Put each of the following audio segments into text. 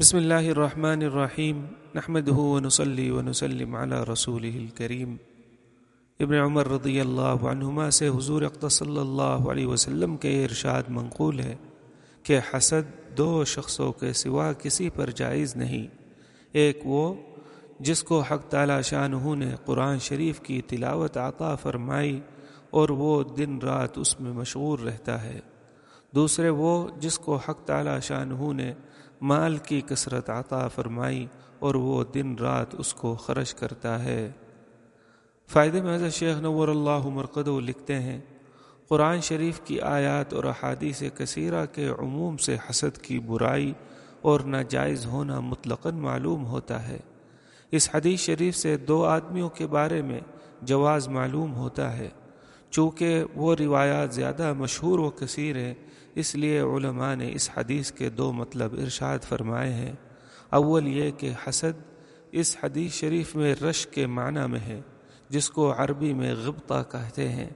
بسم اللہ الرحمن الرحیم نحمد ونصلی ونسلم على رسول الکریم۔ ابن عمر رضی اللہ عنہما سے حضور اقدس صلی اللہ علیہ وسلم کے ارشاد منقول ہے کہ حسد دو شخصوں کے سوا کسی پر جائز نہیں۔ ایک وہ جس کو حق تعالی شاہ نے قرآن شریف کی تلاوت عطا فرمائی اور وہ دن رات اس میں مشغور رہتا ہے۔ دوسرے وہ جس کو حق تعالی شاہ نے مال کی کثرت عطا فرمائی اور وہ دن رات اس کو خرچ کرتا ہے۔ فائدے میں حضرت شیخ نور اللہ مرکدو لکھتے ہیں، قرآن شریف کی آیات اور احادیث کثیرہ کے عموم سے حسد کی برائی اور ناجائز ہونا مطلقاً معلوم ہوتا ہے۔ اس حدیث شریف سے دو آدمیوں کے بارے میں جواز معلوم ہوتا ہے۔ چونکہ وہ روایات زیادہ مشہور و کثیر ہیں، اس لیے علماء نے اس حدیث کے دو مطلب ارشاد فرمائے ہیں۔ اول یہ کہ حسد اس حدیث شریف میں رش کے معنی میں ہے، جس کو عربی میں غبطہ کہتے ہیں۔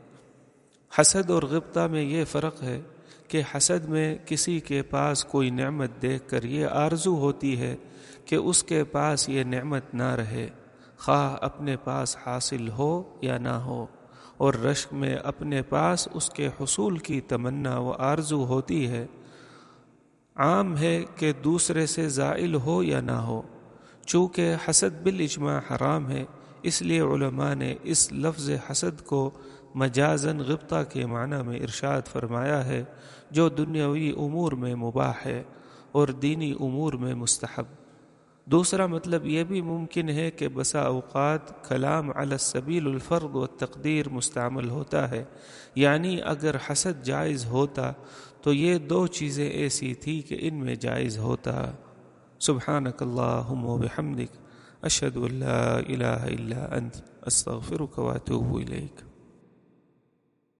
حسد اور غبطہ میں یہ فرق ہے کہ حسد میں کسی کے پاس کوئی نعمت دیکھ کر یہ آرزو ہوتی ہے کہ اس کے پاس یہ نعمت نہ رہے، خواہ اپنے پاس حاصل ہو یا نہ ہو۔ اور رشک میں اپنے پاس اس کے حصول کی تمنا و آرزو ہوتی ہے۔ عام ہے کہ دوسرے سے زائل ہو یا نہ ہو۔ چونکہ حسد بالاجماع حرام ہے، اس لیے علماء نے اس لفظ حسد کو مجازن غبطہ کے معنی میں ارشاد فرمایا ہے، جو دنیاوی امور میں مباح ہے اور دینی امور میں مستحب۔ دوسرا مطلب یہ بھی ممکن ہے کہ بسا اوقات کلام علی السبیل الفرد و تقدیر مستعمل ہوتا ہے۔ یعنی اگر حسد جائز ہوتا تو یہ دو چیزیں ایسی تھی کہ ان میں جائز ہوتا۔ سبحانک اللہم و بحمدک، اشہد اللہ الہ الا انت، استغفرک واتوب الیک۔